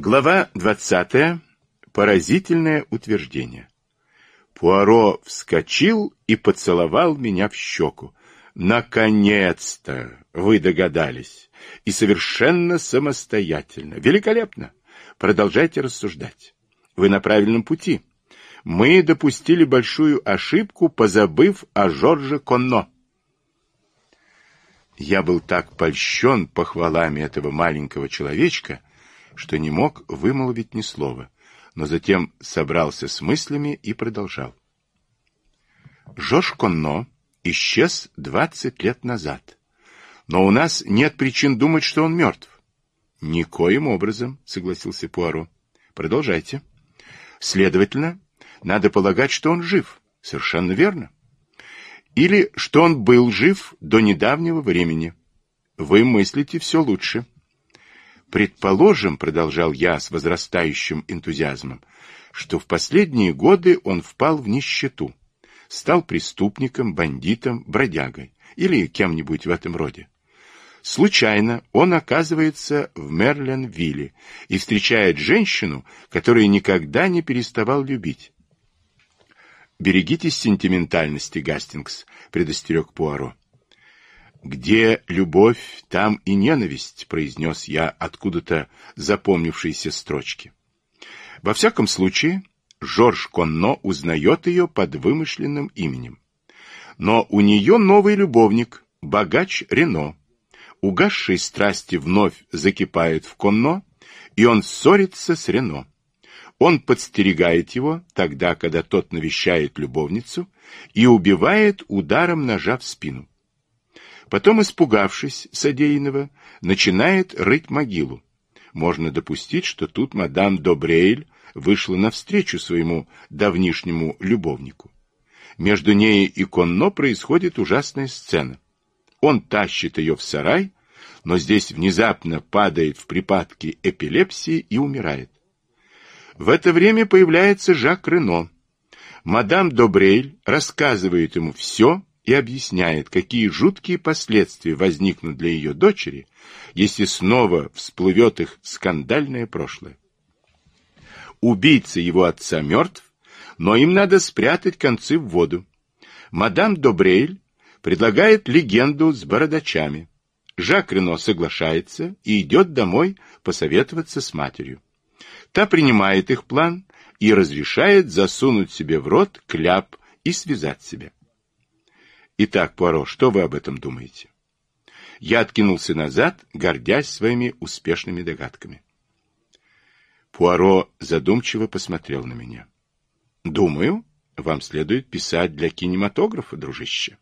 Глава 20. Поразительное утверждение. Пуаро вскочил и поцеловал меня в щеку. Наконец-то вы догадались. И совершенно самостоятельно. Великолепно. Продолжайте рассуждать. Вы на правильном пути. Мы допустили большую ошибку, позабыв о Жорже Конно. Я был так польщен похвалами этого маленького человечка, что не мог вымолвить ни слова, но затем собрался с мыслями и продолжал. Жорж Конно исчез двадцать лет назад, но у нас нет причин думать, что он мертв. Никоим образом, согласился Пуаро. Продолжайте. Следовательно, надо полагать, что он жив. Совершенно верно. Или что он был жив до недавнего времени. Вы мыслите все лучше. Предположим, продолжал я с возрастающим энтузиазмом, что в последние годы он впал в нищету, стал преступником, бандитом, бродягой или кем-нибудь в этом роде. Случайно он оказывается в Мерленвилле и встречает женщину, которую никогда не переставал любить. «Берегитесь сентиментальности, Гастингс», — предостерег Пуаро. «Где любовь, там и ненависть», — произнес я откуда-то запомнившиеся строчки. Во всяком случае, Жорж Конно узнает ее под вымышленным именем. Но у нее новый любовник, богач Рено. Угасшие страсти вновь закипают в Конно, и он ссорится с Рено. Он подстерегает его тогда, когда тот навещает любовницу, и убивает ударом ножа в спину. Потом, испугавшись содеянного, начинает рыть могилу. Можно допустить, что тут мадам Добрейль вышла навстречу своему давнишнему любовнику. Между ней и Конно происходит ужасная сцена. Он тащит ее в сарай, но здесь внезапно падает в припадки эпилепсии и умирает. В это время появляется Жак Рено. Мадам Добрейль рассказывает ему все, и объясняет, какие жуткие последствия возникнут для ее дочери, если снова всплывет их скандальное прошлое. Убийца его отца мертв, но им надо спрятать концы в воду. Мадам Добрейль предлагает легенду с бородачами. Жак Рено соглашается и идет домой посоветоваться с матерью. Та принимает их план и разрешает засунуть себе в рот кляп и связать себя. Итак, Пуаро, что вы об этом думаете? Я откинулся назад, гордясь своими успешными догадками. Пуаро задумчиво посмотрел на меня. Думаю, вам следует писать для кинематографа, дружище.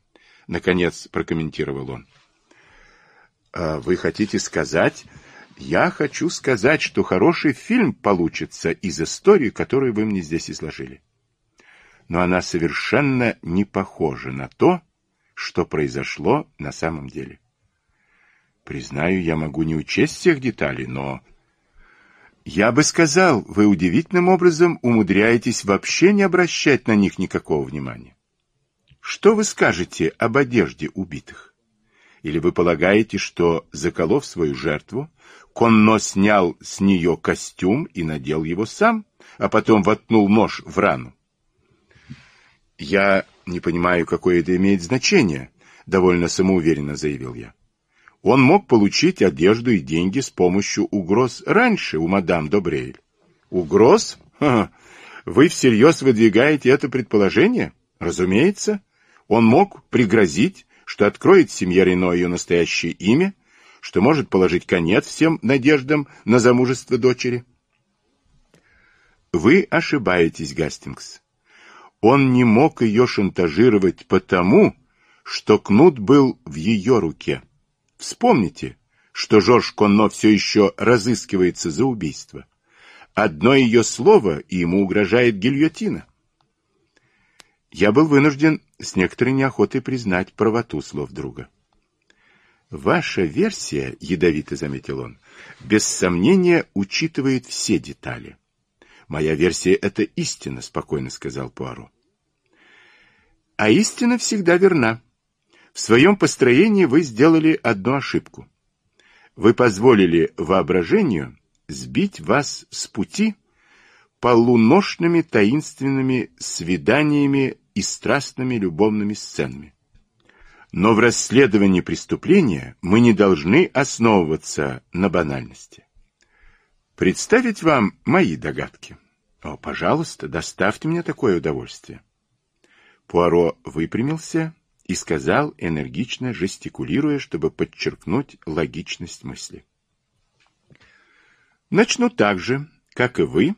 Наконец прокомментировал он. А вы хотите сказать... Я хочу сказать, что хороший фильм получится из истории, которую вы мне здесь изложили. Но она совершенно не похожа на то, что произошло на самом деле. Признаю, я могу не учесть всех деталей, но... Я бы сказал, вы удивительным образом умудряетесь вообще не обращать на них никакого внимания. Что вы скажете об одежде убитых? Или вы полагаете, что, заколов свою жертву, Конно снял с нее костюм и надел его сам, а потом воткнул нож в рану? Я не понимаю, какое это имеет значение, довольно самоуверенно заявил я. Он мог получить одежду и деньги с помощью угроз раньше у мадам Добрейль. Угроз? Ха -ха. Вы всерьез выдвигаете это предположение? Разумеется. Он мог пригрозить, что откроет семье Рено ее настоящее имя, что может положить конец всем надеждам на замужество дочери. Вы ошибаетесь, Гастингс. Он не мог ее шантажировать потому, что кнут был в ее руке. Вспомните, что Жорж Конно все еще разыскивается за убийство. Одно ее слово, и ему угрожает гильотина. Я был вынужден с некоторой неохотой признать правоту слов друга. «Ваша версия, — ядовито заметил он, — без сомнения учитывает все детали. Моя версия — это истина, — спокойно сказал Пуаро. А истина всегда верна. В своем построении вы сделали одну ошибку. Вы позволили воображению сбить вас с пути полуношными таинственными свиданиями и страстными любовными сценами. Но в расследовании преступления мы не должны основываться на банальности. Представить вам мои догадки? О, пожалуйста, доставьте мне такое удовольствие. Пуаро выпрямился и сказал, энергично жестикулируя, чтобы подчеркнуть логичность мысли. Начну так же, как и вы,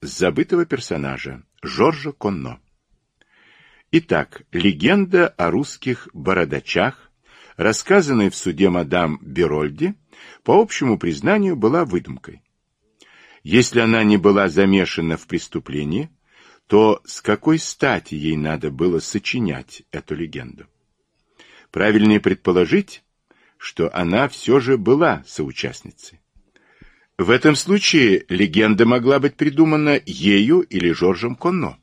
с забытого персонажа, Жоржа Конно. Итак, легенда о русских бородачах, рассказанная в суде мадам Берольди, по общему признанию была выдумкой. Если она не была замешана в преступлении, то с какой стати ей надо было сочинять эту легенду? Правильнее предположить, что она все же была соучастницей. В этом случае легенда могла быть придумана ею или Жоржем Конно.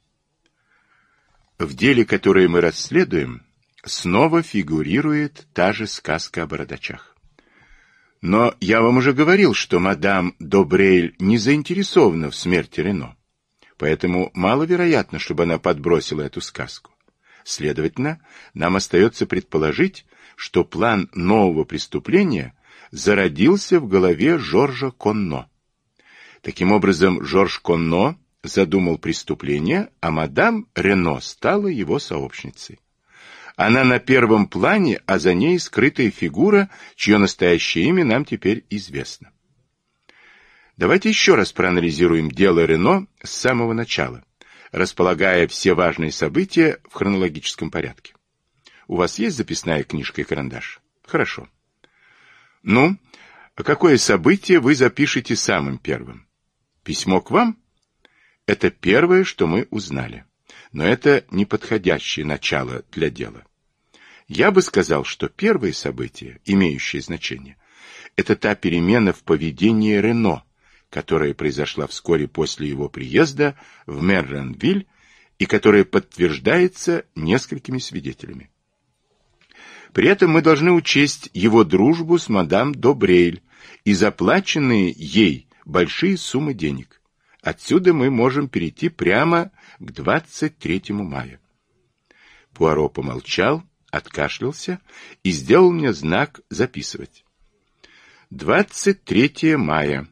В деле, которое мы расследуем, снова фигурирует та же сказка о бородачах. Но я вам уже говорил, что мадам Добрейль не заинтересована в смерти Рено, поэтому маловероятно, чтобы она подбросила эту сказку. Следовательно, нам остается предположить, что план нового преступления зародился в голове Жоржа Конно. Таким образом, Жорж Конно задумал преступление, а мадам Рено стала его сообщницей. Она на первом плане, а за ней скрытая фигура, чье настоящее имя нам теперь известно. Давайте еще раз проанализируем дело Рено с самого начала, располагая все важные события в хронологическом порядке. У вас есть записная книжка и карандаш? Хорошо. Ну, а какое событие вы запишете самым первым? Письмо к вам? Это первое, что мы узнали. Но это неподходящее начало для дела. Я бы сказал, что первое событие, имеющее значение, это та перемена в поведении Рено, которая произошла вскоре после его приезда в Мерренвиль и которая подтверждается несколькими свидетелями. При этом мы должны учесть его дружбу с мадам Добрейль и заплаченные ей большие суммы денег. Отсюда мы можем перейти прямо к 23 мая. Пуаро помолчал, откашлялся и сделал мне знак записывать. 23 мая.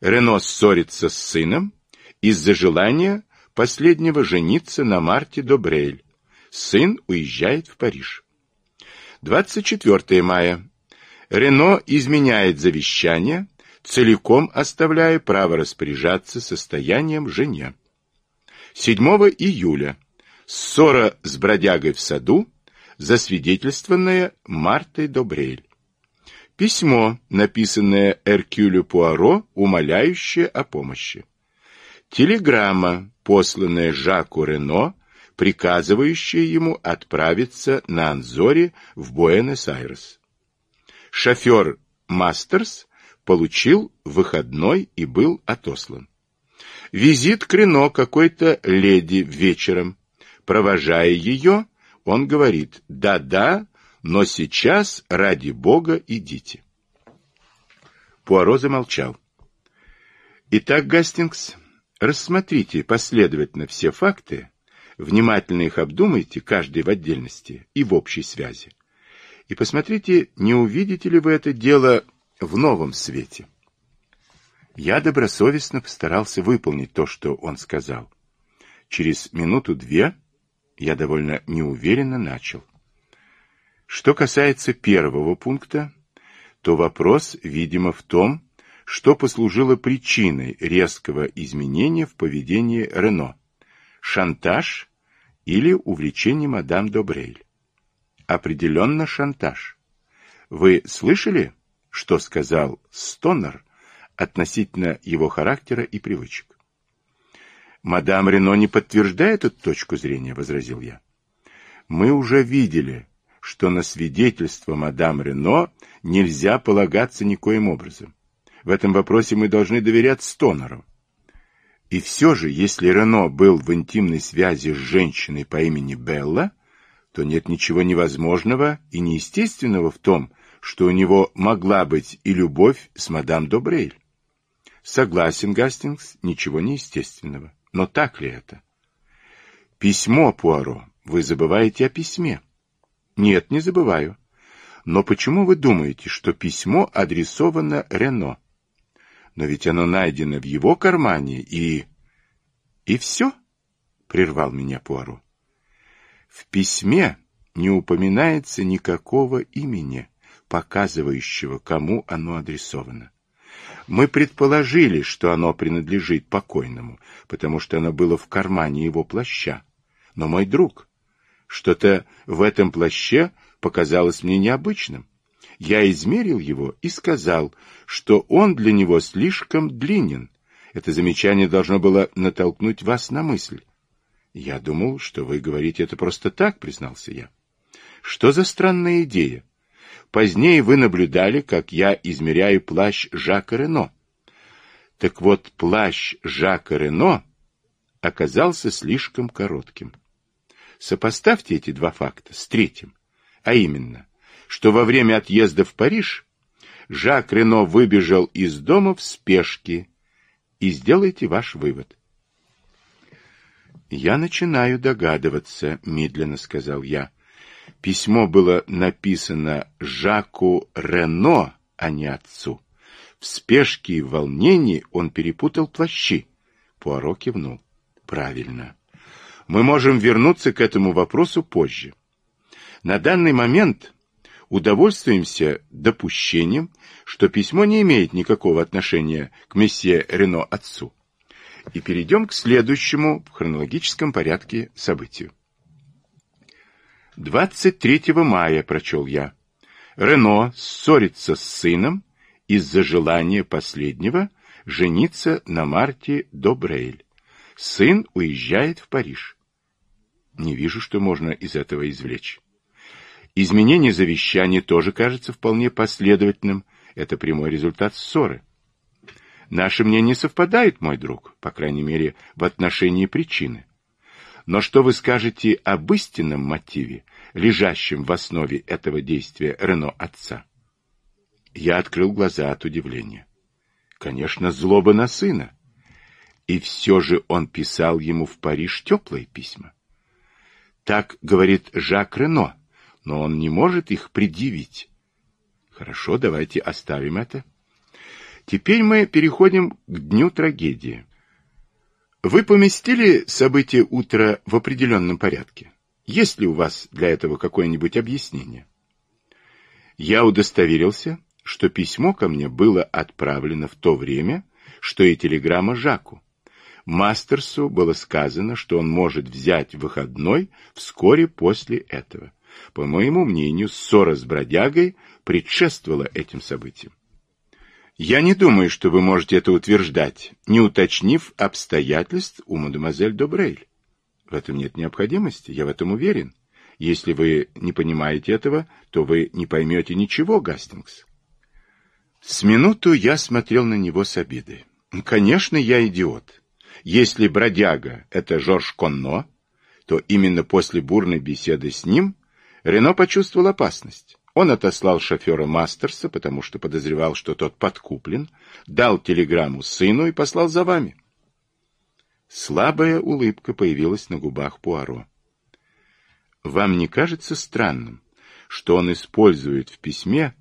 Рено ссорится с сыном из-за желания последнего жениться на Марте Добрейль. Сын уезжает в Париж. 24 мая. Рено изменяет завещание целиком оставляя право распоряжаться состоянием жене. 7 июля. Ссора с бродягой в саду, засвидетельствованная Мартой Добрель. Письмо, написанное Эркюлю Пуаро, умоляющее о помощи. Телеграмма, посланная Жаку Рено, приказывающая ему отправиться на Анзоре в Буэнос-Айрес. Шофер Мастерс получил выходной и был отослан. Визит к Рено какой-то леди вечером. Провожая ее, он говорит «Да-да, но сейчас, ради бога, идите». Пуаро замолчал. Итак, Гастингс, рассмотрите последовательно все факты, внимательно их обдумайте, каждый в отдельности и в общей связи. И посмотрите, не увидите ли вы это дело в новом свете. Я добросовестно постарался выполнить то, что он сказал. Через минуту-две я довольно неуверенно начал. Что касается первого пункта, то вопрос, видимо, в том, что послужило причиной резкого изменения в поведении Рено. Шантаж или увлечение мадам Добрейль? Определенно шантаж. Вы слышали что сказал Стонер относительно его характера и привычек. «Мадам Рено не подтверждает эту точку зрения», — возразил я. «Мы уже видели, что на свидетельство мадам Рено нельзя полагаться никоим образом. В этом вопросе мы должны доверять Стонеру. И все же, если Рено был в интимной связи с женщиной по имени Белла, то нет ничего невозможного и неестественного в том, что у него могла быть и любовь с мадам Добрейль. Согласен, Гастингс, ничего неестественного. Но так ли это? Письмо, Пуаро. Вы забываете о письме. Нет, не забываю. Но почему вы думаете, что письмо адресовано Рено? Но ведь оно найдено в его кармане и... И все? Прервал меня Пуаро. В письме не упоминается никакого имени, показывающего, кому оно адресовано. Мы предположили, что оно принадлежит покойному, потому что оно было в кармане его плаща. Но, мой друг, что-то в этом плаще показалось мне необычным. Я измерил его и сказал, что он для него слишком длинен. Это замечание должно было натолкнуть вас на мысль. Я думал, что вы говорите это просто так, признался я. Что за странная идея? Позднее вы наблюдали, как я измеряю плащ Жака Рено. Так вот, плащ Жака Рено оказался слишком коротким. Сопоставьте эти два факта с третьим, а именно, что во время отъезда в Париж Жак Рено выбежал из дома в спешке, и сделайте ваш вывод. «Я начинаю догадываться», — медленно сказал я. Письмо было написано Жаку Рено, а не отцу. В спешке и волнении он перепутал плащи. Пуаро кивнул. Правильно. Мы можем вернуться к этому вопросу позже. На данный момент удовольствуемся допущением, что письмо не имеет никакого отношения к месье Рено отцу. И перейдем к следующему в хронологическом порядке событию. 23 мая, прочел я, Рено ссорится с сыном из-за желания последнего жениться на Марте Добрейль. Сын уезжает в Париж. Не вижу, что можно из этого извлечь. Изменение завещания тоже кажется вполне последовательным. Это прямой результат ссоры. Наши мнения совпадают, мой друг, по крайней мере, в отношении причины. Но что вы скажете об истинном мотиве, лежащем в основе этого действия Рено отца? Я открыл глаза от удивления. Конечно, злоба на сына. И все же он писал ему в Париж теплые письма. Так говорит Жак Рено, но он не может их предъявить. Хорошо, давайте оставим это. Теперь мы переходим к дню трагедии. Вы поместили события утра в определенном порядке? Есть ли у вас для этого какое-нибудь объяснение? Я удостоверился, что письмо ко мне было отправлено в то время, что и телеграмма Жаку. Мастерсу было сказано, что он может взять выходной вскоре после этого. По моему мнению, ссора с бродягой предшествовала этим событиям. Я не думаю, что вы можете это утверждать, не уточнив обстоятельств у мадемуазель Добрейль. В этом нет необходимости, я в этом уверен. Если вы не понимаете этого, то вы не поймете ничего, Гастингс. С минуту я смотрел на него с обидой. Конечно, я идиот. Если бродяга — это Жорж Конно, то именно после бурной беседы с ним Рено почувствовал опасность. Он отослал шофера Мастерса, потому что подозревал, что тот подкуплен, дал телеграмму сыну и послал за вами. Слабая улыбка появилась на губах Пуаро. Вам не кажется странным, что он использует в письме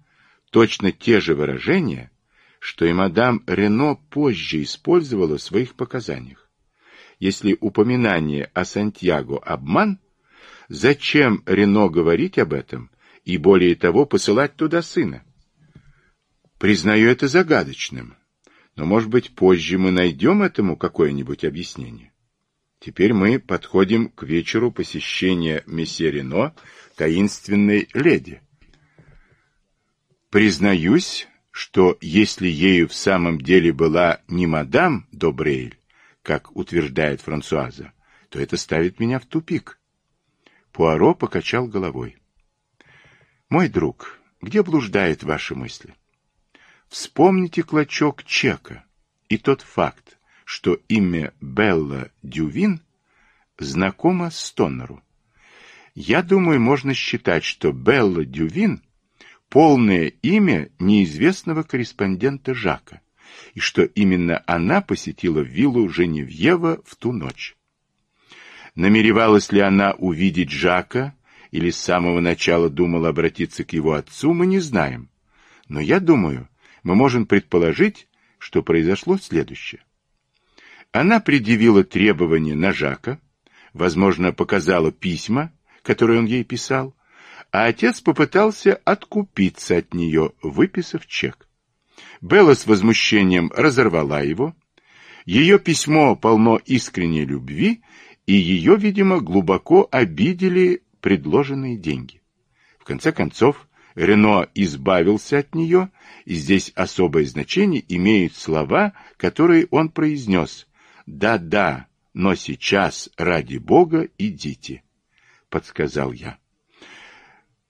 точно те же выражения, что и мадам Рено позже использовала в своих показаниях? Если упоминание о Сантьяго обман, зачем Рено говорить об этом и, более того, посылать туда сына. Признаю это загадочным, но, может быть, позже мы найдем этому какое-нибудь объяснение. Теперь мы подходим к вечеру посещения месье Рено таинственной леди. Признаюсь, что если ею в самом деле была не мадам Добрейль, как утверждает Франсуаза, то это ставит меня в тупик. Пуаро покачал головой. Мой друг, где блуждают ваши мысли? Вспомните клочок чека и тот факт, что имя Белла Дювин знакомо Стоннеру. Я думаю, можно считать, что Белла Дювин — полное имя неизвестного корреспондента Жака, и что именно она посетила виллу Женевьева в ту ночь. Намеревалась ли она увидеть Жака или с самого начала думала обратиться к его отцу, мы не знаем. Но я думаю, мы можем предположить, что произошло следующее. Она предъявила требования на Жака, возможно, показала письма, которые он ей писал, а отец попытался откупиться от нее, выписав чек. Белла с возмущением разорвала его. Ее письмо полно искренней любви, и ее, видимо, глубоко обидели предложенные деньги. В конце концов, Рено избавился от нее, и здесь особое значение имеют слова, которые он произнес. «Да-да, но сейчас, ради Бога, идите», — подсказал я.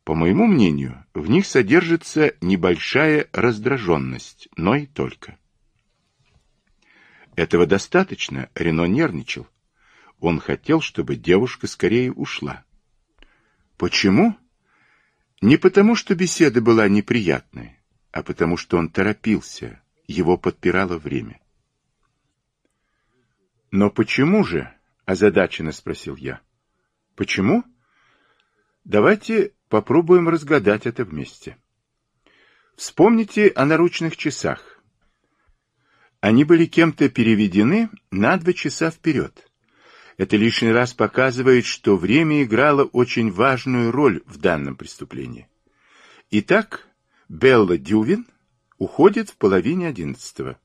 По моему мнению, в них содержится небольшая раздраженность, но и только. Этого достаточно, Рено нервничал. Он хотел, чтобы девушка скорее ушла. Почему? Не потому, что беседа была неприятной, а потому, что он торопился, его подпирало время. «Но почему же?» — озадаченно спросил я. «Почему?» «Давайте попробуем разгадать это вместе. Вспомните о наручных часах. Они были кем-то переведены на два часа вперед. Это лишний раз показывает, что время играло очень важную роль в данном преступлении. Итак, Белла Дювин уходит в половине одиннадцатого.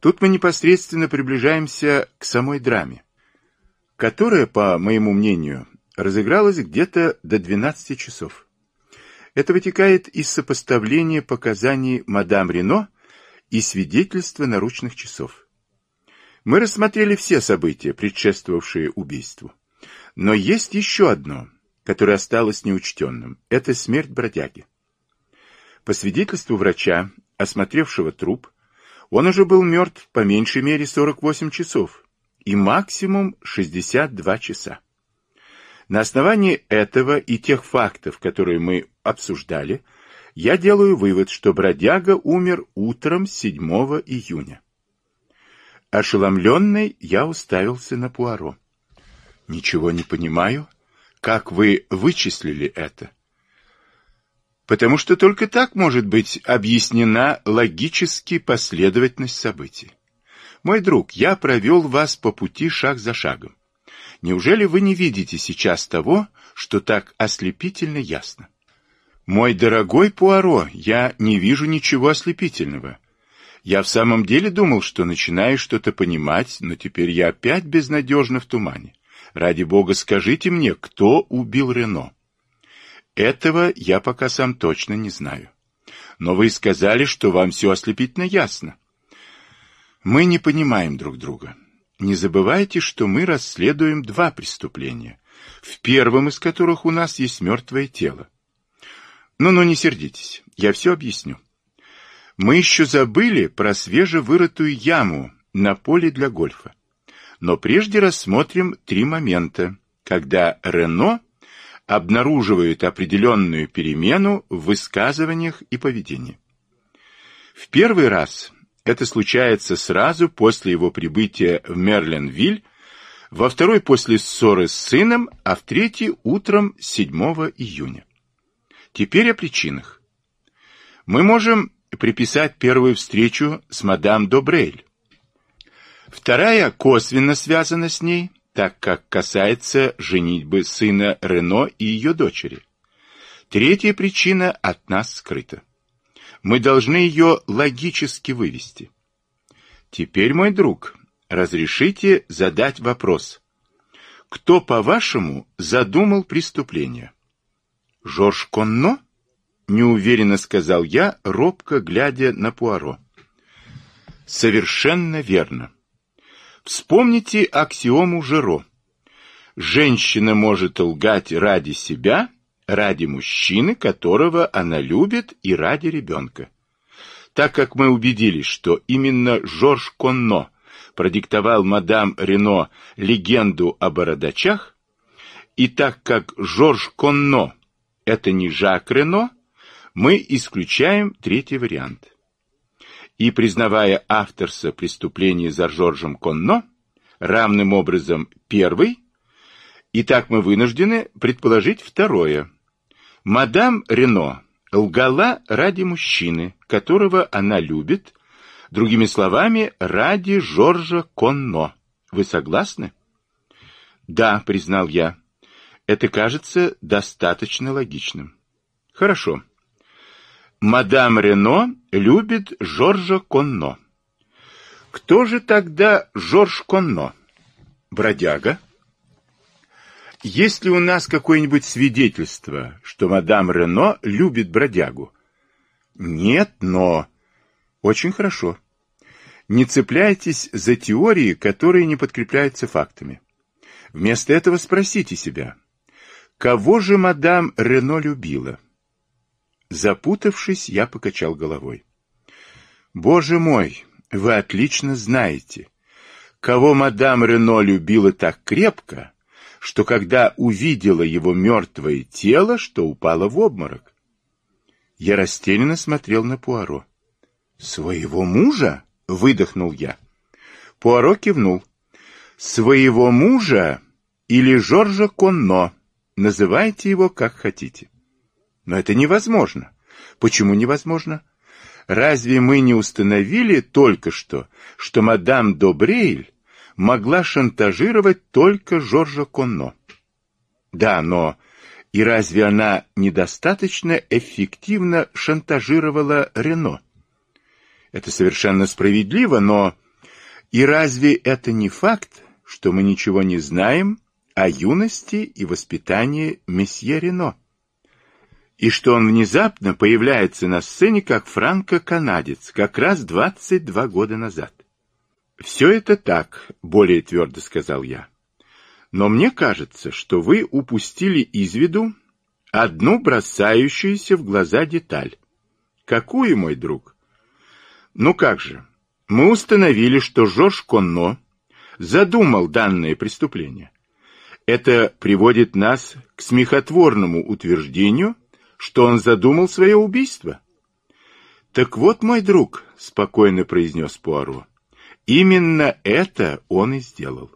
Тут мы непосредственно приближаемся к самой драме, которая, по моему мнению, разыгралась где-то до 12 часов. Это вытекает из сопоставления показаний мадам Рено и свидетельства наручных часов. Мы рассмотрели все события, предшествовавшие убийству. Но есть еще одно, которое осталось неучтенным. Это смерть бродяги. По свидетельству врача, осмотревшего труп, он уже был мертв по меньшей мере 48 часов и максимум 62 часа. На основании этого и тех фактов, которые мы обсуждали, я делаю вывод, что бродяга умер утром 7 июня. Ошеломленный, я уставился на Пуаро. «Ничего не понимаю. Как вы вычислили это?» «Потому что только так может быть объяснена логически последовательность событий. Мой друг, я провел вас по пути шаг за шагом. Неужели вы не видите сейчас того, что так ослепительно ясно?» «Мой дорогой Пуаро, я не вижу ничего ослепительного. Я в самом деле думал, что начинаю что-то понимать, но теперь я опять безнадежно в тумане. Ради бога, скажите мне, кто убил Рено? Этого я пока сам точно не знаю. Но вы сказали, что вам все ослепительно ясно. Мы не понимаем друг друга. Не забывайте, что мы расследуем два преступления, в первом из которых у нас есть мертвое тело. Ну-ну, не сердитесь, я все объясню. Мы еще забыли про свежевырытую яму на поле для гольфа. Но прежде рассмотрим три момента, когда Рено обнаруживает определенную перемену в высказываниях и поведении. В первый раз это случается сразу после его прибытия в Мерленвиль, во второй после ссоры с сыном, а в третий утром 7 июня. Теперь о причинах. Мы можем приписать первую встречу с мадам Добрель. Вторая косвенно связана с ней, так как касается женитьбы сына Рено и ее дочери. Третья причина от нас скрыта. Мы должны ее логически вывести. Теперь, мой друг, разрешите задать вопрос. Кто, по-вашему, задумал преступление? Жорж Конно? Неуверенно сказал я, робко глядя на Пуаро. Совершенно верно. Вспомните аксиому Жиро. Женщина может лгать ради себя, ради мужчины, которого она любит, и ради ребенка. Так как мы убедились, что именно Жорж Конно продиктовал мадам Рено легенду о бородачах, и так как Жорж Конно – это не Жак Рено, мы исключаем третий вариант. и признавая авторство преступления за Жоржем Конно, равным образом первый, и так мы вынуждены предположить второе. Мадам Рено лгала ради мужчины, которого она любит, другими словами, ради Жоржа Конно. Вы согласны? Да, признал я. Это кажется достаточно логичным. Хорошо. Мадам Рено любит Жоржа Конно. Кто же тогда Жорж Конно? Бродяга? Есть ли у нас какое-нибудь свидетельство, что мадам Рено любит бродягу? Нет, но... Очень хорошо. Не цепляйтесь за теории, которые не подкрепляются фактами. Вместо этого спросите себя, кого же мадам Рено любила? Запутавшись, я покачал головой. Боже мой, вы отлично знаете, кого мадам Рено любила так крепко, что когда увидела его мертвое тело, что упала в обморок. Я растерянно смотрел на Пуаро. «Своего мужа?» — выдохнул я. Пуаро кивнул. «Своего мужа или Жоржа Конно. Называйте его как хотите». Но это невозможно. Почему невозможно? Разве мы не установили только что, что мадам Добрейль могла шантажировать только Жоржа Конно? Да, но и разве она недостаточно эффективно шантажировала Рено? Это совершенно справедливо, но и разве это не факт, что мы ничего не знаем о юности и воспитании месье Рено? И что он внезапно появляется на сцене как франко-канадец, как раз 22 года назад. «Все это так», — более твердо сказал я. «Но мне кажется, что вы упустили из виду одну бросающуюся в глаза деталь. Какую, мой друг? Ну как же, мы установили, что Жорж Конно задумал данное преступление. Это приводит нас к смехотворному утверждению, что он задумал свое убийство. Так вот, мой друг, спокойно произнес Пуаро, именно это он и сделал.